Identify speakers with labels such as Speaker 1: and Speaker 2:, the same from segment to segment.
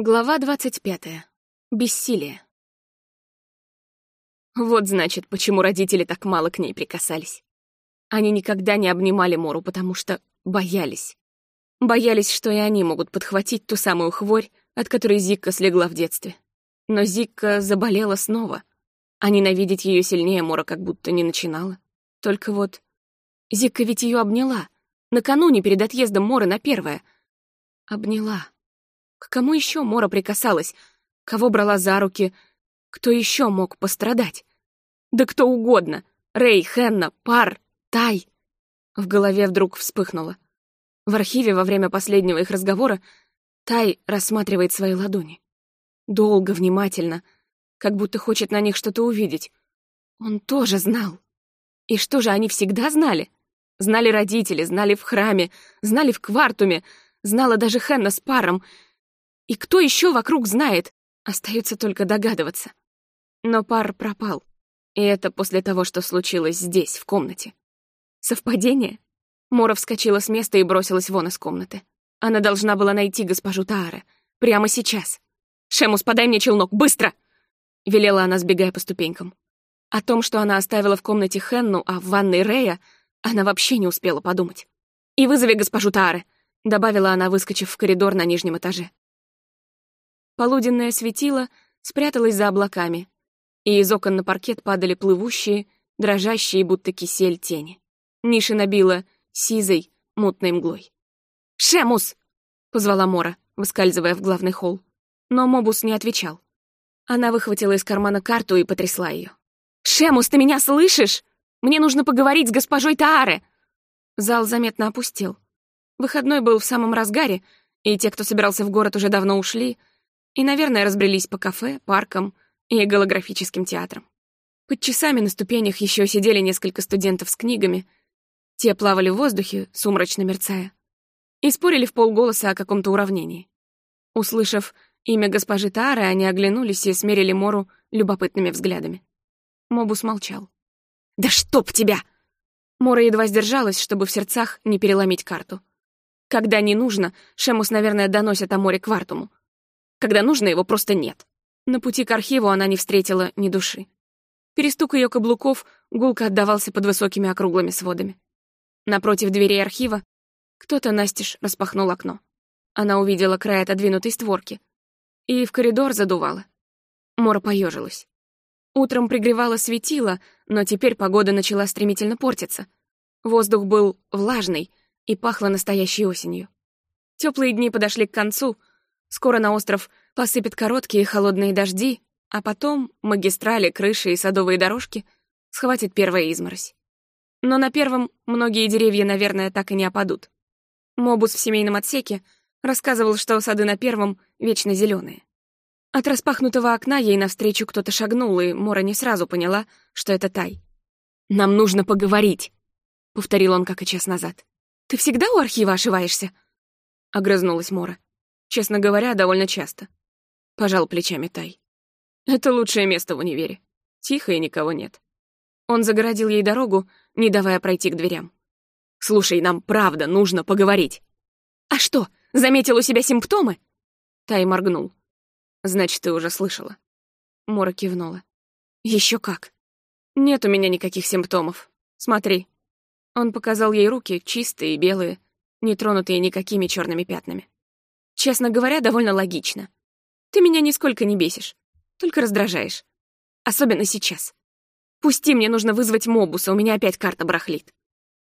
Speaker 1: Глава двадцать пятая. Бессилие. Вот значит, почему родители так мало к ней прикасались. Они никогда не обнимали Мору, потому что боялись. Боялись, что и они могут подхватить ту самую хворь, от которой Зикка слегла в детстве. Но Зикка заболела снова, а ненавидеть ее сильнее Мора как будто не начинала. Только вот Зикка ведь ее обняла, накануне перед отъездом Моры на первое. Обняла. К кому еще Мора прикасалась? Кого брала за руки? Кто еще мог пострадать? Да кто угодно. Рэй, Хенна, Пар, Тай. В голове вдруг вспыхнуло. В архиве во время последнего их разговора Тай рассматривает свои ладони. Долго, внимательно, как будто хочет на них что-то увидеть. Он тоже знал. И что же, они всегда знали? Знали родители, знали в храме, знали в квартуме, знала даже Хенна с паром — и кто еще вокруг знает? Остается только догадываться. Но пар пропал. И это после того, что случилось здесь, в комнате. Совпадение? Мора вскочила с места и бросилась вон из комнаты. Она должна была найти госпожу Тааре. Прямо сейчас. «Шемус, подай мне челнок, быстро!» Велела она, сбегая по ступенькам. О том, что она оставила в комнате Хенну, а в ванной Рея, она вообще не успела подумать. «И вызови госпожу Тааре», — добавила она, выскочив в коридор на нижнем этаже. Полуденное светило спряталось за облаками, и из окон на паркет падали плывущие, дрожащие, будто кисель тени. Ниши набила сизой, мутной мглой. «Шемус!» — позвала Мора, выскальзывая в главный холл. Но Мобус не отвечал. Она выхватила из кармана карту и потрясла ее. «Шемус, ты меня слышишь? Мне нужно поговорить с госпожой Тааре!» Зал заметно опустел. Выходной был в самом разгаре, и те, кто собирался в город, уже давно ушли, и, наверное, разбрелись по кафе, паркам и голографическим театрам. Под часами на ступенях еще сидели несколько студентов с книгами. Те плавали в воздухе, сумрачно мерцая, и спорили в полголоса о каком-то уравнении. Услышав имя госпожи Тары, они оглянулись и смерили Мору любопытными взглядами. Мобус молчал. «Да чтоб тебя!» Мора едва сдержалась, чтобы в сердцах не переломить карту. Когда не нужно, Шемус, наверное, доносит о море Квартуму. Когда нужно, его просто нет. На пути к архиву она не встретила ни души. Перестук ее каблуков гулко отдавался под высокими округлыми сводами. Напротив дверей архива кто-то настежь распахнул окно. Она увидела край отодвинутой створки. И в коридор задувала. Мора поежилась. Утром пригревало светило, но теперь погода начала стремительно портиться. Воздух был влажный и пахло настоящей осенью. Теплые дни подошли к концу — Скоро на остров посыпят короткие холодные дожди, а потом магистрали, крыши и садовые дорожки схватит первая изморозь. Но на первом многие деревья, наверное, так и не опадут. Мобус в семейном отсеке рассказывал, что сады на первом вечно зеленые. От распахнутого окна ей навстречу кто-то шагнул, и Мора не сразу поняла, что это Тай. «Нам нужно поговорить», — повторил он, как и час назад. «Ты всегда у архива ошиваешься?» — огрызнулась Мора. Честно говоря, довольно часто. Пожал плечами Тай. Это лучшее место в универе. Тихо и никого нет. Он загородил ей дорогу, не давая пройти к дверям. «Слушай, нам правда нужно поговорить». «А что, заметил у себя симптомы?» Тай моргнул. «Значит, ты уже слышала». Мора кивнула. Еще как. Нет у меня никаких симптомов. Смотри». Он показал ей руки, чистые и белые, не тронутые никакими черными пятнами. Честно говоря, довольно логично. Ты меня нисколько не бесишь, только раздражаешь. Особенно сейчас. Пусти, мне нужно вызвать Мобуса, у меня опять карта барахлит.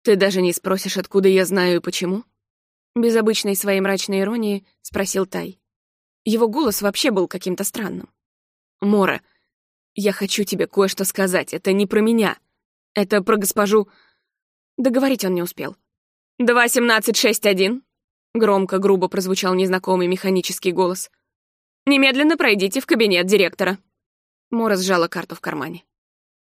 Speaker 1: Ты даже не спросишь, откуда я знаю и почему? Без обычной своей мрачной иронии спросил Тай. Его голос вообще был каким-то странным. «Мора, я хочу тебе кое-что сказать. Это не про меня. Это про госпожу...» Договорить он не успел. «Два семнадцать шесть один», Громко, грубо прозвучал незнакомый механический голос. «Немедленно пройдите в кабинет директора». Мора сжала карту в кармане.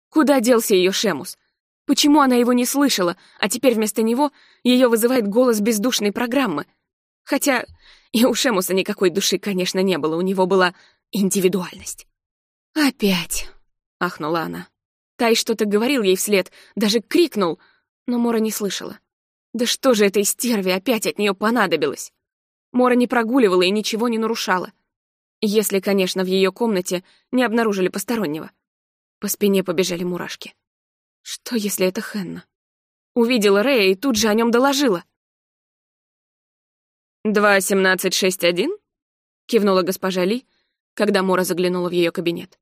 Speaker 1: Куда делся ее Шемус? Почему она его не слышала, а теперь вместо него ее вызывает голос бездушной программы? Хотя и у Шемуса никакой души, конечно, не было, у него была индивидуальность. «Опять!» — ахнула она. Тай что-то говорил ей вслед, даже крикнул, но Мора не слышала. Да что же этой стерве опять от нее понадобилось? Мора не прогуливала и ничего не нарушала. Если, конечно, в ее комнате не обнаружили постороннего. По спине побежали мурашки. Что, если это Хенна? Увидела Рэя и тут же о нем доложила. «Два семнадцать шесть один?» — кивнула госпожа Ли, когда Мора заглянула в ее кабинет.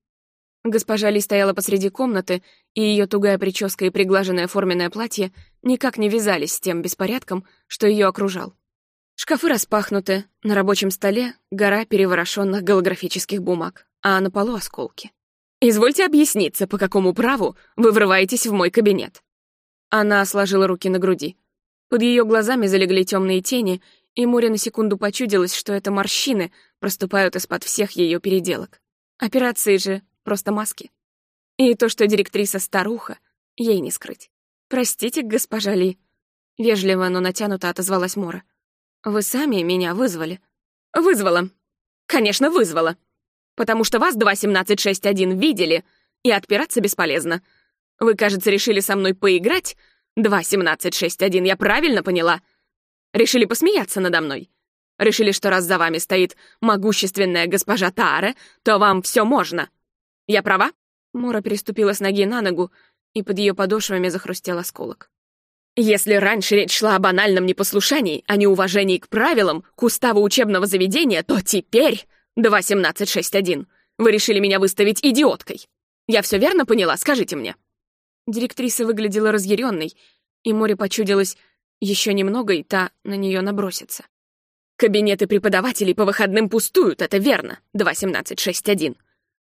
Speaker 1: Госпожа Ли стояла посреди комнаты, и ее тугая прическа и приглаженное форменное платье никак не вязались с тем беспорядком, что ее окружал. Шкафы распахнуты, на рабочем столе гора переворошенных голографических бумаг, а на полу осколки. «Извольте объясниться, по какому праву вы врываетесь в мой кабинет?» Она сложила руки на груди. Под ее глазами залегли темные тени, и Море на секунду почудилось, что это морщины проступают из-под всех ее переделок. Операции же просто маски. И то, что директриса старуха, ей не скрыть. «Простите, госпожа Ли», — вежливо, но натянуто отозвалась Мора. «Вы сами меня вызвали». «Вызвала. Конечно, вызвала. Потому что вас 2.17.6.1 видели, и отпираться бесполезно. Вы, кажется, решили со мной поиграть? 2.17.6.1, я правильно поняла? Решили посмеяться надо мной? Решили, что раз за вами стоит могущественная госпожа Таре, то вам все можно. Я права?» Мора переступила с ноги на ногу, и под ее подошвами захрустел осколок. «Если раньше речь шла о банальном непослушании, а не уважении к правилам, к уставу учебного заведения, то теперь, 2.17.6.1, вы решили меня выставить идиоткой. Я все верно поняла, скажите мне?» Директриса выглядела разъяренной, и море почудилось еще немного, и та на нее набросится. «Кабинеты преподавателей по выходным пустуют, это верно, 2.17.6.1.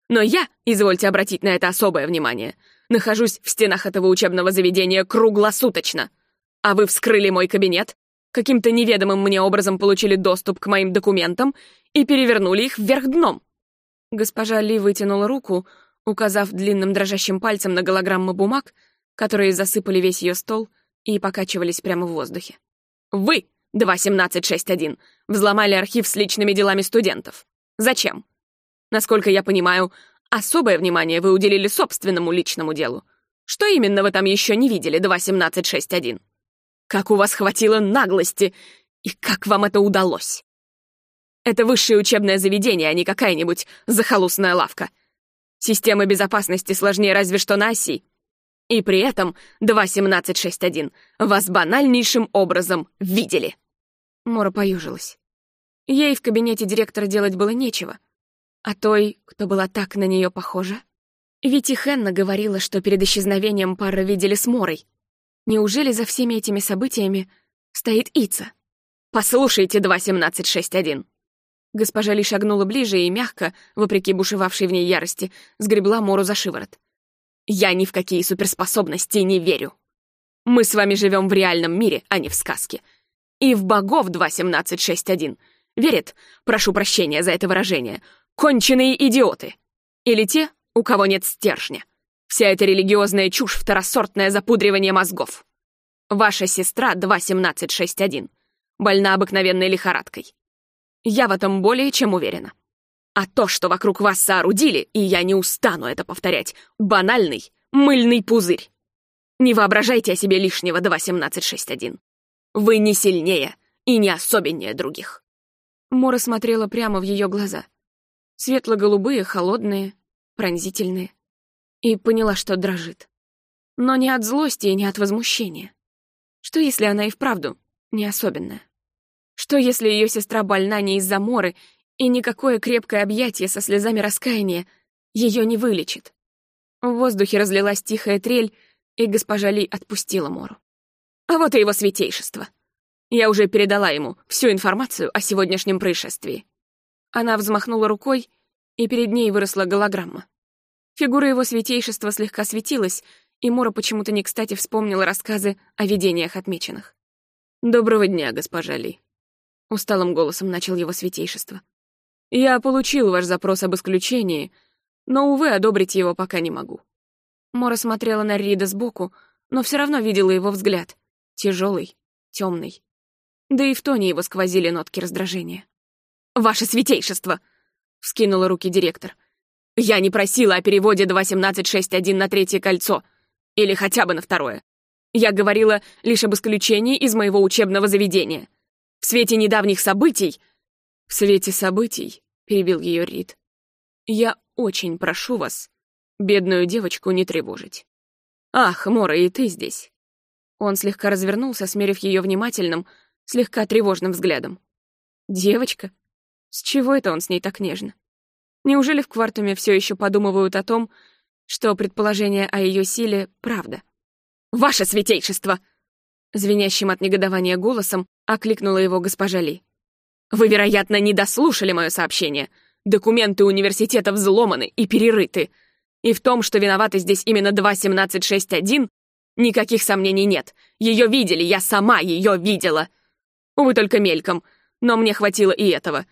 Speaker 1: Но я, извольте обратить на это особое внимание, нахожусь в стенах этого учебного заведения круглосуточно. А вы вскрыли мой кабинет, каким-то неведомым мне образом получили доступ к моим документам и перевернули их вверх дном». Госпожа Ли вытянула руку, указав длинным дрожащим пальцем на голограммы бумаг, которые засыпали весь ее стол и покачивались прямо в воздухе. «Вы, 2.17.6.1, взломали архив с личными делами студентов. Зачем? Насколько я понимаю, особое внимание вы уделили собственному личному делу. Что именно вы там еще не видели, 2.17.6.1? Как у вас хватило наглости, и как вам это удалось? Это высшее учебное заведение, а не какая-нибудь захолустная лавка. Система безопасности сложнее разве что на оси. И при этом 2.17.6.1 вас банальнейшим образом видели. Мора поюжилась. Ей в кабинете директора делать было нечего. А той, кто была так на нее похожа? Ведь и Хенна говорила, что перед исчезновением пара видели с Морой. Неужели за всеми этими событиями стоит Ица? «Послушайте, 2.17.6.1!» Госпожа Ли шагнула ближе и мягко, вопреки бушевавшей в ней ярости, сгребла Мору за шиворот. «Я ни в какие суперспособности не верю. Мы с вами живем в реальном мире, а не в сказке. И в богов 2.17.6.1 верят, прошу прощения за это выражение, конченые идиоты. Или те, у кого нет стержня. Вся эта религиозная чушь — второсортное запудривание мозгов. Ваша сестра 2.17.6.1 больна обыкновенной лихорадкой. Я в этом более чем уверена. А то, что вокруг вас соорудили, и я не устану это повторять, банальный, мыльный пузырь. Не воображайте о себе лишнего 2.17.6.1. Вы не сильнее и не особеннее других. Мора смотрела прямо в ее глаза. Светло-голубые, холодные, пронзительные. И поняла, что дрожит. Но не от злости и не от возмущения. Что, если она и вправду не особенная? Что, если ее сестра больна не из-за моры, и никакое крепкое объятие со слезами раскаяния ее не вылечит? В воздухе разлилась тихая трель, и госпожа Ли отпустила Мору. А вот и его святейшество. Я уже передала ему всю информацию о сегодняшнем происшествии. Она взмахнула рукой, и перед ней выросла голограмма. Фигура его святейшества слегка светилась, и Мора почему-то не кстати вспомнила рассказы о видениях отмеченных. «Доброго дня, госпожа Ли», — усталым голосом начал его святейшество. «Я получил ваш запрос об исключении, но, увы, одобрить его пока не могу». Мора смотрела на Рида сбоку, но все равно видела его взгляд. Тяжелый, темный. Да и в тоне его сквозили нотки раздражения. «Ваше святейшество!» — вскинула руки директор. «Я не просила о переводе 2.17.6.1 на третье кольцо. Или хотя бы на второе. Я говорила лишь об исключении из моего учебного заведения. В свете недавних событий... В свете событий — перебил ее Рид. «Я очень прошу вас, бедную девочку не тревожить. Ах, Мора, и ты здесь». Он слегка развернулся, смерив ее внимательным, слегка тревожным взглядом. «Девочка? С чего это он с ней так нежно? Неужели в квартуме все еще подумывают о том, что предположение о ее силе — правда? «Ваше святейшество!» Звенящим от негодования голосом окликнула его госпожа Ли. «Вы, вероятно, не дослушали мое сообщение. Документы университета взломаны и перерыты. И в том, что виноваты здесь именно 2.17.6.1, никаких сомнений нет. Ее видели, я сама ее видела. Увы, только мельком, но мне хватило и этого.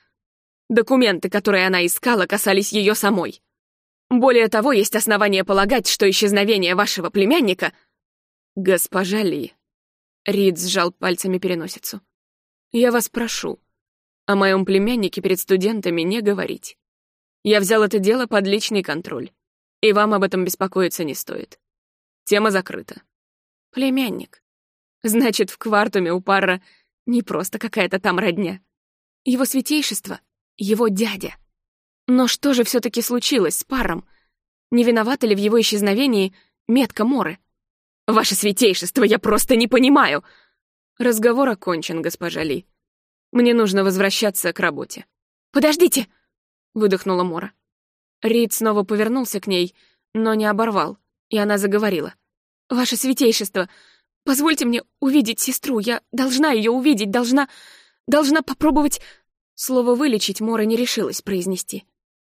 Speaker 1: Документы, которые она искала, касались ее самой. Более того, есть основания полагать, что исчезновение вашего племянника... Госпожа Ли. Рид сжал пальцами переносицу. Я вас прошу, о моем племяннике перед студентами не говорить. Я взял это дело под личный контроль, и вам об этом беспокоиться не стоит. Тема закрыта. Племянник. Значит, в квартуме у пара не просто какая-то там родня. Его святейшество — его дядя. Но что же все таки случилось с паром? Не виновата ли в его исчезновении метка Моры? «Ваше святейшество, я просто не понимаю!» Разговор окончен, госпожа Ли. Мне нужно возвращаться к работе. «Подождите!» — выдохнула Мора. Рид снова повернулся к ней, но не оборвал, и она заговорила. «Ваше святейшество, позвольте мне увидеть сестру. Я должна ее увидеть, должна... должна попробовать...» Слово «вылечить» Мора не решилась произнести.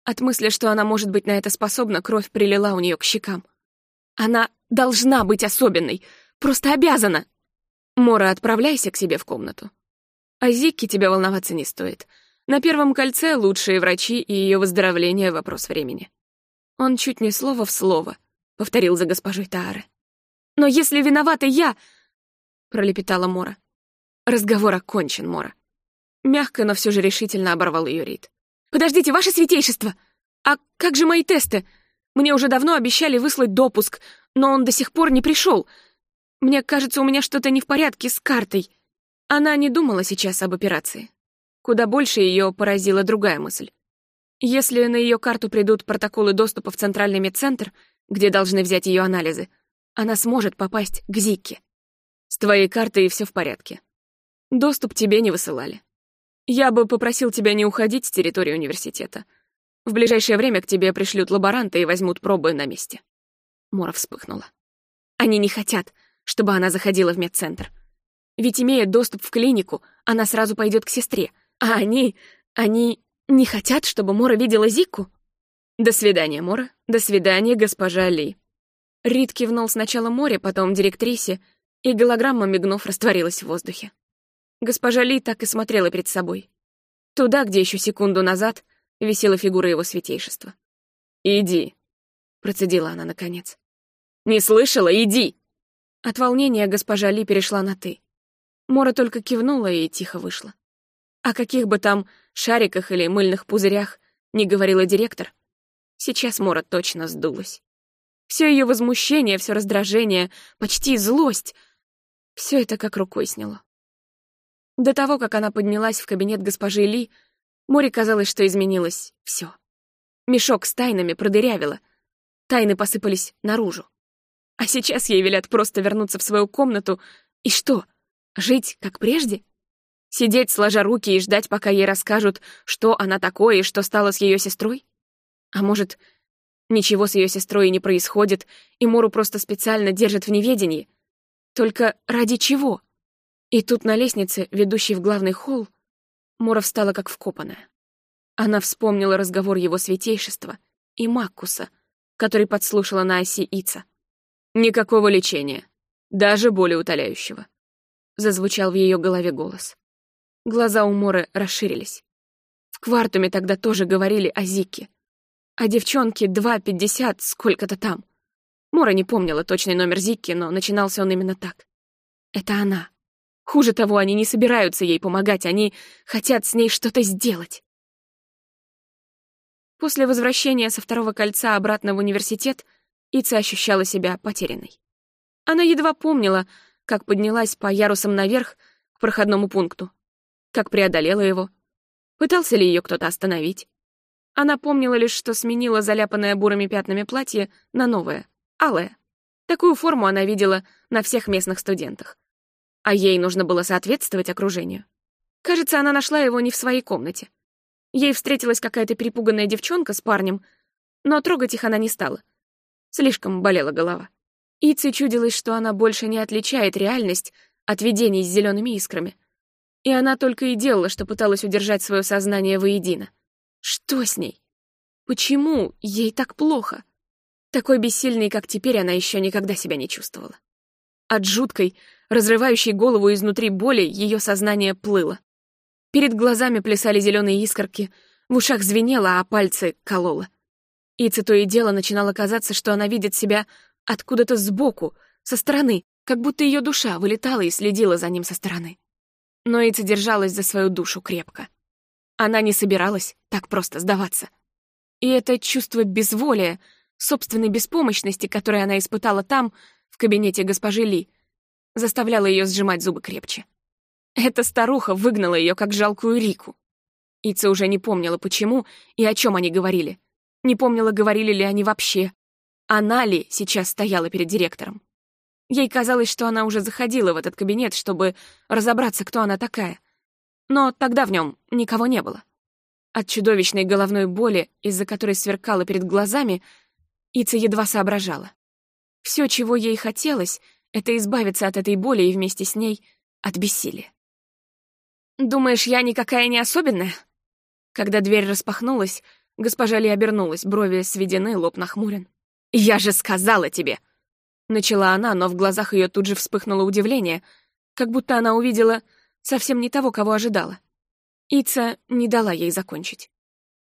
Speaker 1: От мысли, что она может быть на это способна, кровь прилила у нее к щекам. Она должна быть особенной, просто обязана. Мора, отправляйся к себе в комнату. О Зикке тебе волноваться не стоит. На первом кольце лучшие врачи и ее выздоровление — вопрос времени. Он чуть не слово в слово повторил за госпожой Таары. «Но если виновата я...» — пролепетала Мора. Разговор окончен, Мора. Мягко, но все же решительно оборвал ее Рид. «Подождите, ваше святейшество! А как же мои тесты? Мне уже давно обещали выслать допуск, но он до сих пор не пришел. Мне кажется, у меня что-то не в порядке с картой». Она не думала сейчас об операции. Куда больше ее поразила другая мысль. Если на ее карту придут протоколы доступа в Центральный медцентр, где должны взять ее анализы, она сможет попасть к Зикке. С твоей картой все в порядке. Доступ тебе не высылали. Я бы попросил тебя не уходить с территории университета. В ближайшее время к тебе пришлют лаборанта и возьмут пробы на месте. Мора вспыхнула. Они не хотят, чтобы она заходила в медцентр. Ведь, имея доступ в клинику, она сразу пойдет к сестре. А они... они не хотят, чтобы Мора видела Зикку? До свидания, Мора. До свидания, госпожа Ли. Рид кивнул сначала Море, потом директрисе, и голограмма, мигнув, растворилась в воздухе. Госпожа Ли так и смотрела перед собой. Туда, где еще секунду назад висела фигура его святейшества. «Иди», — процедила она наконец. «Не слышала? Иди!» От волнения госпожа Ли перешла на «ты». Мора только кивнула и тихо вышла. О каких бы там шариках или мыльных пузырях не говорила директор, сейчас Мора точно сдулась. Все ее возмущение, все раздражение, почти злость — все это как рукой сняло. До того, как она поднялась в кабинет госпожи Ли, Море казалось, что изменилось все. Мешок с тайнами продырявило, тайны посыпались наружу. А сейчас ей велят просто вернуться в свою комнату и что, жить как прежде? Сидеть, сложа руки, и ждать, пока ей расскажут, что она такое и что стало с ее сестрой? А может, ничего с ее сестрой и не происходит, и Мору просто специально держат в неведении? Только ради чего? И тут на лестнице, ведущей в главный холл, Мора встала как вкопанная. Она вспомнила разговор его святейшества и Маккуса, который подслушала на оси Ица. «Никакого лечения, даже более утоляющего», — зазвучал в ее голове голос. Глаза у Моры расширились. В квартуме тогда тоже говорили о Зике. О девчонке 2.50 сколько-то там. Мора не помнила точный номер Зикки, но начинался он именно так. Это она. Хуже того, они не собираются ей помогать, они хотят с ней что-то сделать. После возвращения со второго кольца обратно в университет Ица ощущала себя потерянной. Она едва помнила, как поднялась по ярусам наверх к проходному пункту, как преодолела его, пытался ли ее кто-то остановить. Она помнила лишь, что сменила заляпанное бурыми пятнами платье на новое, алое. Такую форму она видела на всех местных студентах. А ей нужно было соответствовать окружению. Кажется, она нашла его не в своей комнате. Ей встретилась какая-то перепуганная девчонка с парнем, но трогать их она не стала. Слишком болела голова. Ице чудилось, что она больше не отличает реальность от видений с зелеными искрами. И она только и делала, что пыталась удержать свое сознание воедино. Что с ней? Почему ей так плохо? Такой бессильной, как теперь, она еще никогда себя не чувствовала. От жуткой, разрывающей голову изнутри боли, ее сознание плыло. Перед глазами плясали зеленые искорки, в ушах звенело, а пальцы кололо. Ице то и дело начинало казаться, что она видит себя откуда-то сбоку, со стороны, как будто ее душа вылетала и следила за ним со стороны. Но Ице держалась за свою душу крепко. Она не собиралась так просто сдаваться. И это чувство безволия, собственной беспомощности, которое она испытала там, в кабинете госпожи Ли, заставляло ее сжимать зубы крепче. Эта старуха выгнала ее как жалкую Рику. Ица уже не помнила, почему и о чем они говорили. Не помнила, говорили ли они вообще. Она ли сейчас стояла перед директором. Ей казалось, что она уже заходила в этот кабинет, чтобы разобраться, кто она такая. Но тогда в нем никого не было. От чудовищной головной боли, из-за которой сверкала перед глазами, Ица едва соображала. Все, чего ей хотелось, это избавиться от этой боли и вместе с ней от бессилия. «Думаешь, я никакая не особенная?» Когда дверь распахнулась, госпожа Ли обернулась, брови сведены, лоб нахмурен. «Я же сказала тебе!» Начала она, но в глазах ее тут же вспыхнуло удивление, как будто она увидела совсем не того, кого ожидала. Ица не дала ей закончить.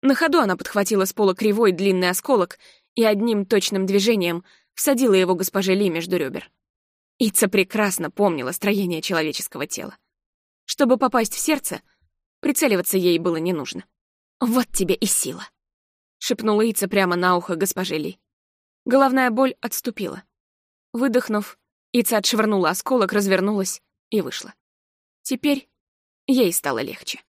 Speaker 1: На ходу она подхватила с пола кривой длинный осколок и одним точным движением всадила его госпоже Ли между ребер. Ица прекрасно помнила строение человеческого тела. Чтобы попасть в сердце, прицеливаться ей было не нужно. «Вот тебе и сила», — шепнула Ица прямо на ухо госпоже Ли. Головная боль отступила. Выдохнув, Ица отшвырнула осколок, развернулась и вышла. Теперь ей стало легче.